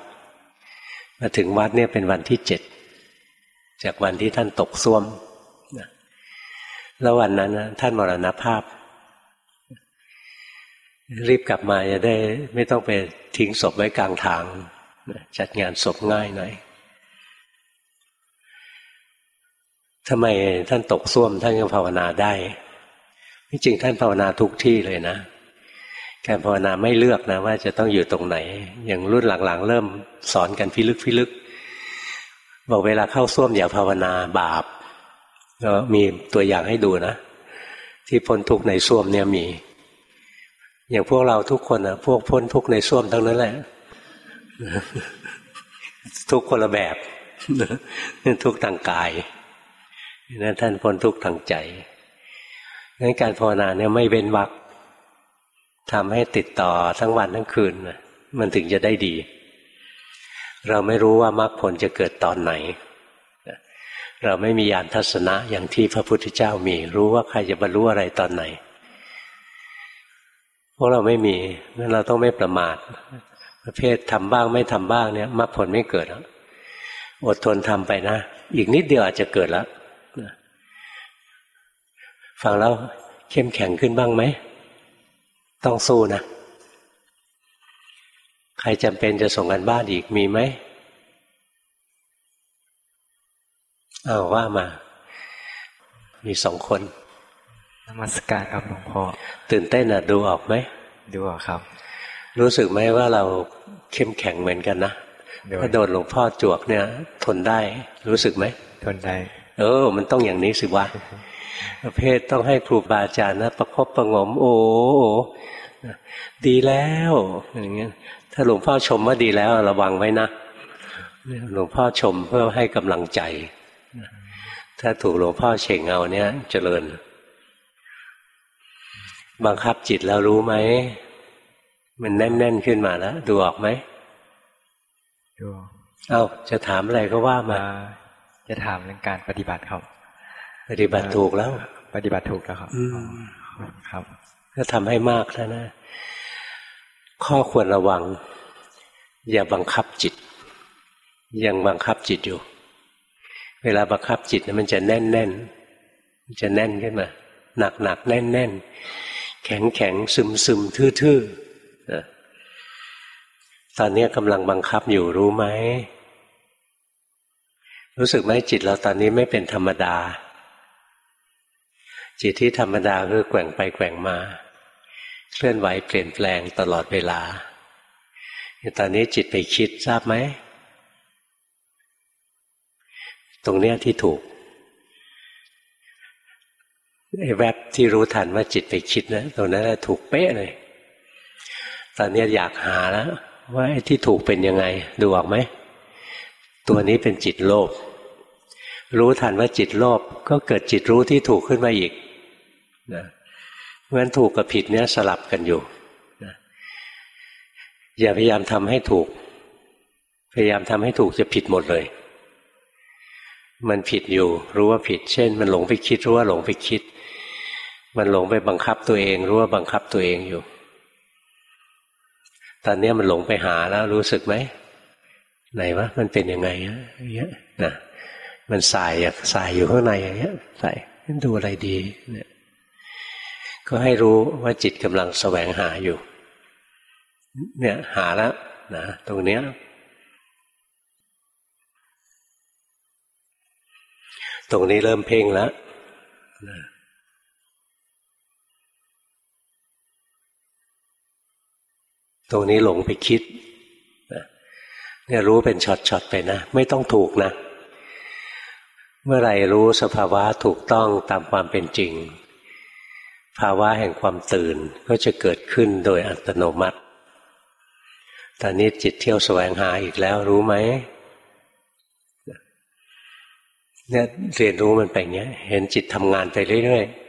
มาถึงวัดเนี่ยเป็นวันที่เจ็ดจากวันที่ท่านตกซ่วมแล้ววันนั้นนะท่านมรณภาพ รีบกลับมาจะได้ไม่ต้องไปทิ้งศพไว้กลางทาง จัดงานศพง่ายหน่อยทำไมท่านตกส้วมท่านก็ภาวนาได้ที่จริงท่านภาวนาทุกที่เลยนะ การภาวนาไม่เลือกนะ ว่าจะต้องอยู่ตรงไหน อย่างรุ่นหลังๆ เริ่มสอนกันพิลึกพิลึก บอกเวลาเข้าส้วมอย่าภาวนาบาปก็มีตัวอย่างให้ดูนะ ที่พ้นทุกข์ในส้วมเนี่ยมี อย่างพวกเราทุกคนอะ พวกพ้นทุกในส้วมทั้งนั้นแหละ ทุกคนละแบบทุกทางกายนั่นท่านพ้นทุกทางใจงั้นการภาวนาเนี่ยไม่เว้นวักทำให้ติดต่อทั้งวันทั้งคืนมันถึงจะได้ดี เราไม่รู้ว่ามรรคผลจะเกิดตอนไหน เราไม่มียานทัศนะอย่างที่พระพุทธเจ้ามี รู้ว่าใครจะบรรลุอะไรตอนไหน วกเราไม่มีงั้นเราต้องไม่ประมาท ประเภททำบ้างไม่ทำบ้างเนี่ยมรรคผลไม่เกิดอดทนทำไปนะ อีกนิดเดียวอาจจะเกิดแล้วฟังแล้วเข้มแข็งขึ้นบ้างไหม ต้องสู้นะ ใครจำเป็นจะส่งกันบ้านอีกมีไหมเอาว่ามา มีสองคน นมัสการครับหลวงพ่อตื่นเต้นอะดูออกไหมดูออกครับ รู้สึกไหมว่าเราเข้มแข็งเหมือนกันนะถ้าโดนหลวงพ่อจวกเนี่ย ทนได้รู้สึกไหมทนได้เออ มันต้องอย่างนี้สิวะประเภทต้องให้ครูบาอาจารย์นะประคบประงม โอ้ดีแล้วอย่างเงี้ยถ้าหลวงพ่อชมว่าดีแล้ว ระวังไว้นะหลวงพ่อชมเพื่อให้กำลังใจ ถ้าถูกหลวงพ่อเฉ่งเอาเนี้ยเจริญ บังคับจิตแล้วรู้ไหม มันแน่นๆขึ้นมาแล้วดูออกไหมดูเอาจะถามอะไรก็ว่ามา จะถามเรื่องการปฏิบัติครับ ปฏิบัติถูกแล้ว ปฏิบัติถูกแล้วครับครับก็ทำให้มากแล้วนะ ข้อควรระวัง อย่าบังคับจิต ยังบังคับจิตอยู่ เวลาบังคับจิตมันจะแน่นแน่นมันจะแน่นขึ้นมาหนักหนักแน่นแน่น แข็งแข็งซึมซึมทื่อๆตอนนี้กำลังบังคับอยู่รู้ไหม รู้สึกไหมจิตเราตอนนี้ไม่เป็นธรรมดา จิตที่ธรรมดาคือแกว่งไปแกว่งมา เคลื่อนไหวเปลี่ยนแปลงตลอดเวลา ตอนนี้จิตไปคิดทราบไหม ตรงเนี้ยที่ถูก ไอ้แวบที่รู้ทันว่าจิตไปคิดนะตรงนั้นถูกเป๊ะเลย ตอนนี้อยากหาแล้วว่าไอ้ที่ถูกเป็นยังไง ดูออกไหม ตัวนี้เป็นจิตโลภรู้ทันว่าจิตโลภก็เกิดจิตรู้ที่ถูกขึ้นมาอีกนะเพราะฉะนั้นถูกกับผิดเนี้ยสลับกันอยู่นะอย่าพยายามทำให้ถูก พยายามทำให้ถูกจะผิดหมดเลย มันผิดอยู่ รู้ว่าผิด เช่น มันหลงไปคิดรู้ว่าหลงไปคิด มันหลงไปบังคับตัวเอง รู้ว่าบังคับตัวเองอยู่ ตอนนี้มันหลงไปหาแล้วรู้สึกไหมไหนวะมันเป็นยังไงอะเงี้ยนะมันสายอยากสายอยู่ข้างในอย่างเงี้ยสายดูอะไรดีเนี่ยก็ให้รู้ว่าจิตกำลังแสวงหาอยู่ เนี่ยหาแล้วนะตรงเนี้ยตรงนี้เริ่มเพ่งแล้วนะ ตรงนี้หลงไปคิดเนี่ยรู้เป็นช็อตๆไปนะ ไม่ต้องถูกนะ เมื่อไรรู้สภาวะถูกต้องตามความเป็นจริง ภาวะแห่งความตื่นก็จะเกิดขึ้นโดยอัตโนมัติตอนนี้จิตเที่ยวแสวงหาอีกแล้วรู้ไหมเนี่ยเรียนรู้มันไปเงี้ย เห็นจิตทำงานไปเรื่อยๆ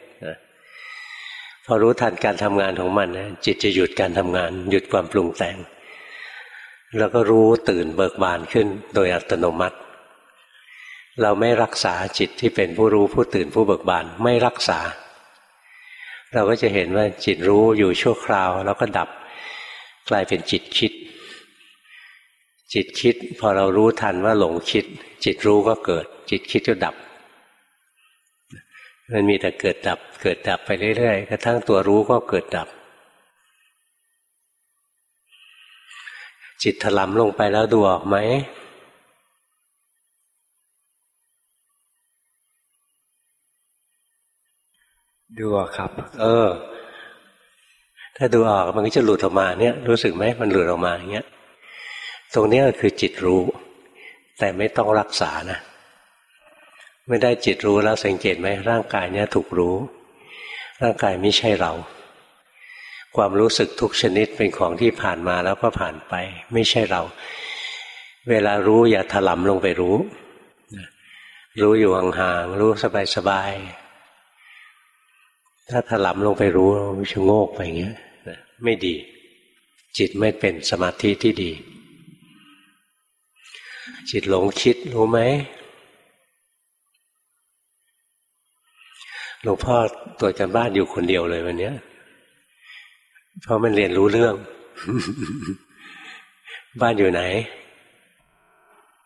พอรู้ทันการทำงานของมันนะจิตจะหยุดการทำงาน หยุดความปรุงแต่ง แล้วก็รู้ตื่นเบิกบานขึ้นโดยอัตโนมัติ เราไม่รักษาจิตที่เป็นผู้รู้ผู้ตื่นผู้เบิกบานไม่รักษา เราก็จะเห็นว่าจิตรู้อยู่ชั่วคราว แล้วก็ดับกลายเป็นจิตคิด จิตคิด พอเรารู้ทันว่าหลงคิด จิตรู้ก็เกิด จิตคิดก็ดับ มันมีแต่เกิดดับ เกิดดับไปเรื่อยๆกระทั่งตัวรู้ก็เกิดดับ จิตถลำลงไปแล้วดูออกไหมดูออกครับ เออ ถ้าดูออกมันก็จะหลุดออกมาเนี่ย รู้สึกไหมมันหลุดออกมาอย่างเงี้ย ตรงนี้คือจิตรู้ แต่ไม่ต้องรักษานะ ไม่ได้จิตรู้แล้วสังเกตไหมร่างกายเนี้ยถูกรู้ ร่างกายไม่ใช่เรา ความรู้สึกทุกชนิดเป็นของที่ผ่านมาแล้วก็ผ่านไป ไม่ใช่เรา เวลารู้อย่าถลำลงไปรู้ รู้อยู่ห่างๆรู้สบายๆถ้าถลำลงไปรู้ชะโงกไปอย่างเงี้ยไม่ดี จิตไม่เป็นสมาธิที่ดีจิตหลงคิดรู้ไหม หลวงพ่อตรวจกันบ้านอยู่คนเดียวเลยวันนี้เพราะมันเรียนรู้เรื่อง บ้านอยู่ไหน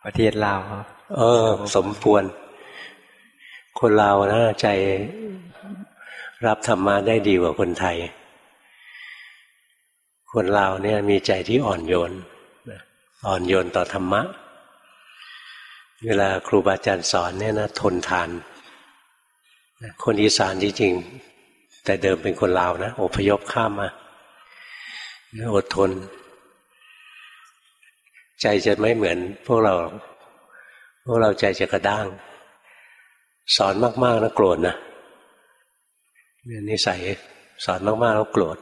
ประเทศลาวครับเออ สมควร คนลาวนะใจรับธรรมะได้ดีกว่าคนไทย คนลาวเนี่ย มีใจที่อ่อนโยนอ่อนโยนต่อธรรมะ เวลาครูบาอาจารย์สอนเนี่ยนะทนทาน คนอีสานจริงๆแต่เดิมเป็นคนลาวนะอพยพข้ามมาอดทน ใจจะไม่เหมือนพวกเรา พวกเราใจจะกระด้าง สอนมากๆแล้วโกรธนะเนี่ยนิสัยสอนมากๆแล้วโกรธ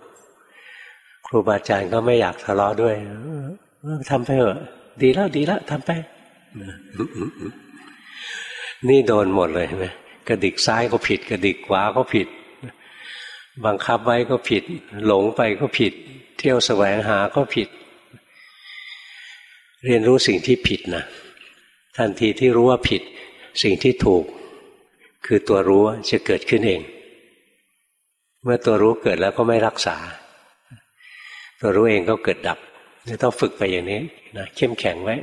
ครูบาอาจารย์ก็ไม่อยากทะเลาะด้วยทำไปเถอะดีแล้วดีแล้วทำไปนี่โดนหมดเลยไหม กระดิกซ้ายก็ผิด กระดิกขวาก็ผิด บังคับไว้ก็ผิด หลงไปก็ผิด เที่ยวแสวงหาก็ผิด เรียนรู้สิ่งที่ผิดนะทันทีที่รู้ว่าผิด สิ่งที่ถูก คือตัวรู้จะเกิดขึ้นเอง เมื่อตัวรู้เกิดแล้วก็ไม่รักษา ตัวรู้เองก็เกิดดับต้องฝึกไปอย่างนี้นะเข้มแข็งไว้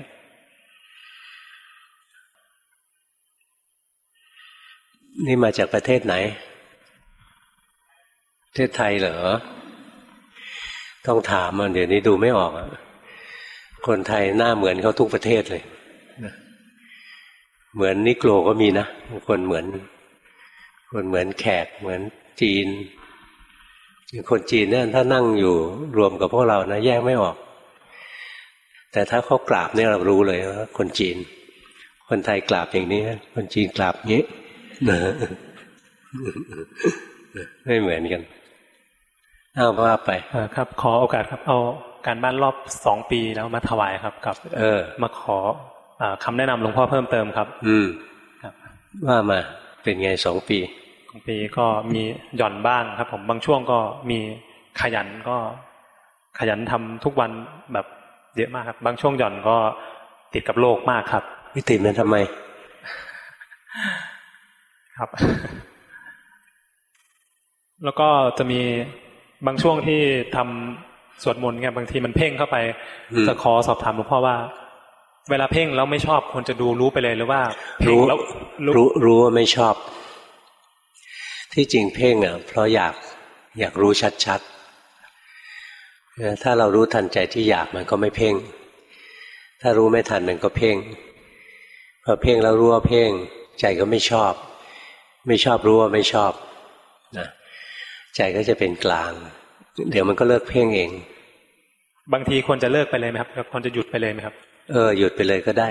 นี่มาจากประเทศไหน ประเทศไทยเหรอ ต้องถามมันเดี๋ยวนี้ดูไม่ออกคนไทยหน้าเหมือนเขาทุกประเทศเลย เหมือนนิโกรก็มีนะคนเหมือน คนเหมือนแขก เหมือนจีน คนจีนเนี่ยถ้านั่งอยู่รวมกับพวกเรานะแยกไม่ออก แต่ถ้าเขากราบเนี่ยเรารู้เลยว่าคนจีน คนไทยกราบอย่างนี้ คนจีนกราบงี้ ไม่เหมือนกันเอาว่าไปครับ ขอโอกาสครับ เอาการบ้านรอบสองปีแล้วมาถวายครับกับ เออ มาขออคำแนะนำหลวงพ่อเพิ่มเติมครับ อืมครับว่ามาเป็นไงสองปีสองปีก็มีหย่อนบ้างครับ ผมบางช่วงก็มีขยันก็ ขยันทำทุกวันแบบเยอะมากครับ บางช่วงหย่อนก็ติดกับโลกมากครับวิติมันทำไม ครับ แล้วก็จะมีบางช่วงที่ทำสวดมนต์ไงบางทีมันเพ่งเข้าไป จะขอสอบถามหลวงพ่อว่า เวลาเพ่งแล้วไม่ชอบควรจะดูรู้ไปเลยหรือว่ารู้แล้วรู้รู้ว่าไม่ชอบ ที่จริงเพ่งอะ เพราะอยากอยากรู้ชัดๆถ้าเรารู้ทันใจที่อยากมันก็ไม่เพ่ง ถ้ารู้ไม่ทันมันก็เพ่งพอเพ่งแล้วรู้ว่าเพ่งใจก็ไม่ชอบ ไม่ชอบรู้ว่าไม่ชอบนะใจก็จะเป็นกลาง เดี๋ยวมันก็เลิกเพ่งเอง บางทีควรจะเลิกไปเลยไหมครับควรจะหยุดไปเลยไหมครับ เออหยุดไปเลยก็ได้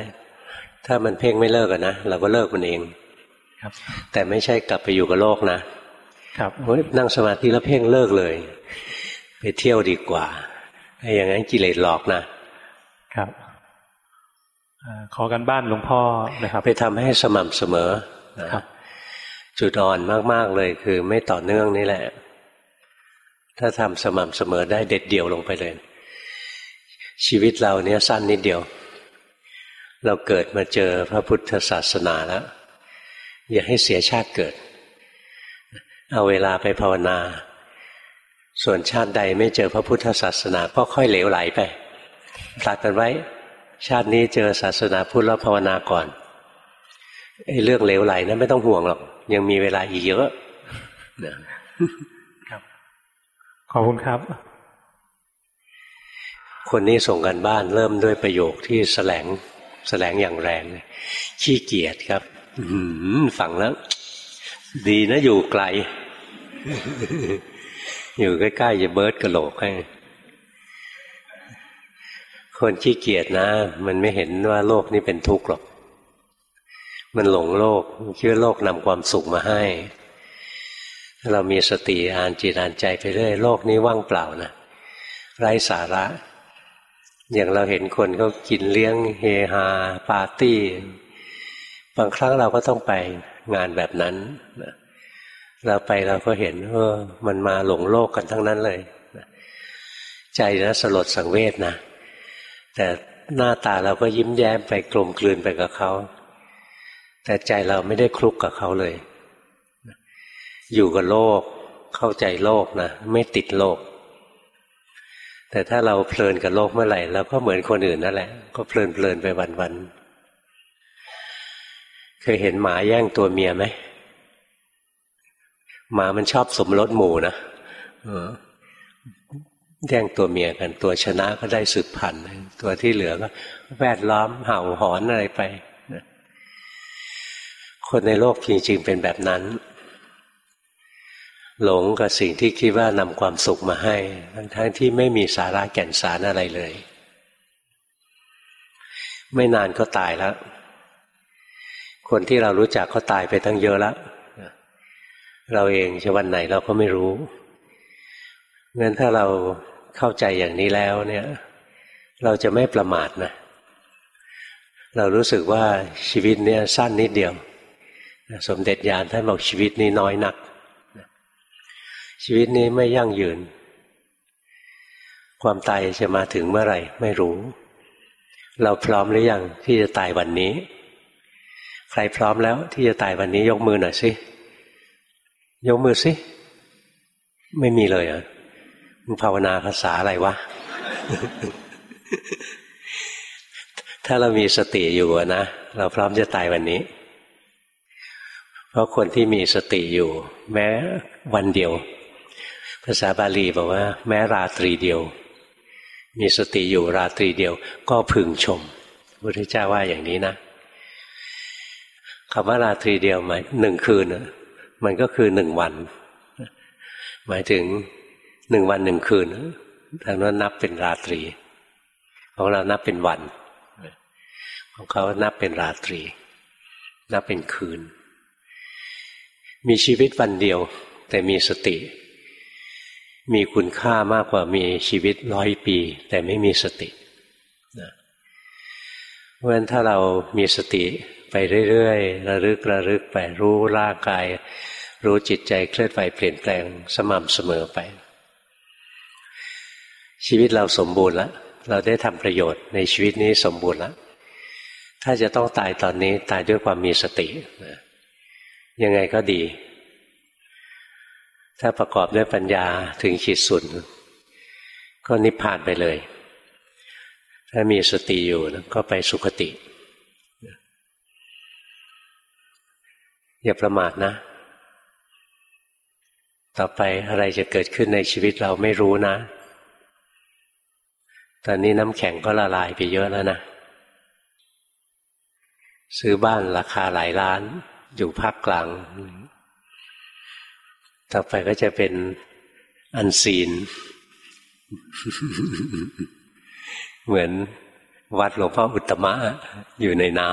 ถ้ามันเพ่งไม่เลิกอะนะเราก็เลิกมันเองครับ แต่ไม่ใช่กลับไปอยู่กับโลกนะครับนั่งสมาธิแล้วเพ่งเลิกเลย ไปเที่ยวดีกว่าไอ้อย่างนั้นกิเลสหลอกนะครับขอกันบ้านหลวงพ่อนะครับ ไปทำให้สม่ำเสมอครับ จุดอ่อนมาก ๆ เลยคือไม่ต่อเนื่องนี่แหละ ถ้าทำสม่ำเสมอได้เด็ดเดี่ยวลงไปเลย ชีวิตเราเนี้ยสั้นนิดเดียว เราเกิดมาเจอพระพุทธศาสนาแล้ว อย่าให้เสียชาติเกิด เอาเวลาไปภาวนา ส่วนชาติใดไม่เจอพระพุทธศาสนาก็ค่อยเหลวไหลไปผลัดกันไว้ ชาตินี้เจอศาสนาพุทธแล้วภาวนาก่อนไอ้เรื่องเหลวไหลนะไม่ต้องห่วงหรอก ยังมีเวลาอีกเยอะครับ ขอบคุณครับ คนนี้ส่งกันบ้านเริ่มด้วยประโยคที่แสลงแสลงอย่างแรงขี้เกียจครับฟังแล้ว ดีนะอยู่ไกล อยู่ใกล้ๆจะเบิร์ดกระโหลกให้คนขี้เกียจนะ มันไม่เห็นว่าโลกนี้เป็นทุกข์หรอก มันหลงโลกคิดว่าโลกนำความสุขมาให้ เรามีสติอ่านจิตอ่านใจไปเรื่อยโลกนี้ว่างเปล่านะไร้สาระ อย่างเราเห็นคนเขากินเลี้ยงเฮฮาปาร์ตี้ บางครั้งเราก็ต้องไปงานแบบนั้นเราไปเราก็เห็นเออมันมาหลงโลกกันทั้งนั้นเลยใจนะสลดสังเวชนะแต่หน้าตาเราก็ยิ้มแย้มไปกลมกลืนไปกับเขา แต่ใจเราไม่ได้คลุกกับเขาเลย อยู่กับโลก เข้าใจโลกนะไม่ติดโลก แต่ถ้าเราเพลินกับโลกเมื่อไหร่เราก็เหมือนคนอื่นนั่นแหละ ก็เพลินเพลินไปวันๆเคยเห็นหมาแย่งตัวเมียไหมหมามันชอบสมรสหมู่นะแย่งตัวเมียกัน ตัวชนะก็ได้สืบพันธุ์ตัวที่เหลือก็ แวดล้อมเห่าหอนอะไรไป คนในโลกจริงๆเป็นแบบนั้น หลงกับสิ่งที่คิดว่านำความสุขมาให้ ทั้งที่ไม่มีสาระแก่นสารอะไรเลย ไม่นานก็ตายแล้ว คนที่เรารู้จักเขาตายไปตั้งเยอะแล้วเราเองจะวันไหนเราก็ไม่รู้งั้นถ้าเราเข้าใจอย่างนี้แล้วเนี่ย เราจะไม่ประมาทนะ เรารู้สึกว่าชีวิตเนี่ยสั้นนิดเดียว สมเด็จยานท่านบอกชีวิตนี้น้อยนัก ชีวิตนี้ไม่ยั่งยืน ความตายจะมาถึงเมื่อไหร่ ไม่รู้ เราพร้อมหรือยังที่จะตายวันนี้ ใครพร้อมแล้วที่จะตายวันนี้ยกมือหน่อยสิยกมือสิไม่มีเลยอะมึงภาวนาภาษาอะไรวะ ถ้าเรามีสติอยู่นะ เราพร้อมจะตายวันนี้ เพราะคนที่มีสติอยู่ แม้วันเดียว ภาษาบาลีบอกว่า แม้ราตรีเดียว มีสติอยู่ราตรีเดียว ก็พึงชมพุทธเจ้าว่าอย่างนี้นะคำว่าราตรีเดียวหมายหนึ่งคืนมันก็คือหนึ่งวัน หมายถึงหนึ่งวันหนึ่งคืนทางนั้นนับเป็นราตรีของเรานับเป็นวัน ของเขานับเป็นราตรี นับเป็นคืน มีชีวิตวันเดียว แต่มีสติ มีคุณค่ามากกว่ามีชีวิตร้อยปี แต่ไม่มีสติเพราะฉะนั้นถ้าเรามีสติไปเรื่อยๆระลึกระลึกไปรู้ร่างกาย รู้จิตใจเคลื่อนไหวเปลี่ยนแปลงสม่ำเสมอไป ชีวิตเราสมบูรณ์แล้วเราได้ทำประโยชน์ในชีวิตนี้สมบูรณ์แล้วถ้าจะต้องตายตอนนี้ตายด้วยความมีสติ ยังไงก็ดี ถ้าประกอบด้วยปัญญาถึงขีดสุด ก็นิพพานไปเลย ถ้ามีสติอยู่ก็ไปสุคติ อย่าประมาทนะ ต่อไปอะไรจะเกิดขึ้นในชีวิตเราไม่รู้นะ ตอนนี้น้ำแข็งก็ละลายไปเยอะแล้วนะ ซื้อบ้านราคาหลายล้าน อยู่ภาคกลาง ต่อไปก็จะเป็นอันซีนเหมือนวัดหลวงพ่ออุตมะ อยู่ในน้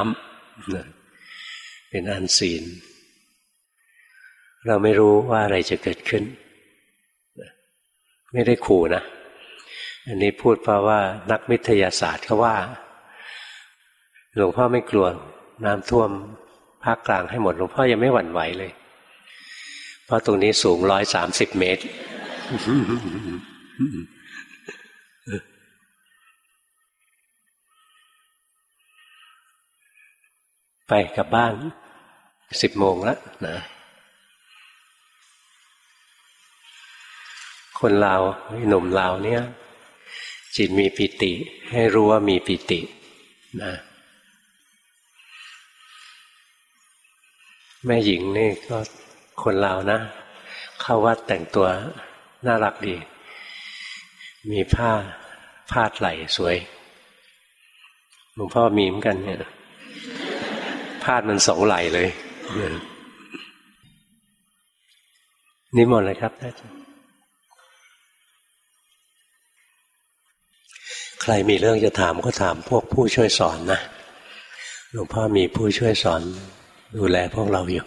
ำเป็นอันซีนเราไม่รู้ว่าอะไรจะเกิดขึ้น ไม่ได้ขู่นะ อันนี้พูดเพราะว่านักวิทยาศาสตร์เขาว่า หลวงพ่อไม่กลัวน้ำท่วม ภาคกลางให้หมดหลวงพ่อยังไม่หวั่นไหวเลย เพราะตรงนี้สูงร้อยสามสิบเมตร ไปกลับบ้านสิบโมงแล้วนะคนลาวหนุ่มลาวเนี่ย จิตมีปิติ ให้รู้ว่ามีปิตินะ แม่หญิงนี่ก็คนลาวนะ เข้าวัดแต่งตัวน่ารักดี มีผ้าพาดไหล่สวยหลวงพ่อมีเหมือนกันเนี่ยพาดมันสองไหล่เลย นี่หมดเลยครับท่านใครมีเรื่องจะถามก็ถามพวกผู้ช่วยสอนนะหลวงพ่อมีผู้ช่วยสอน ดูแลพวกเราอยู่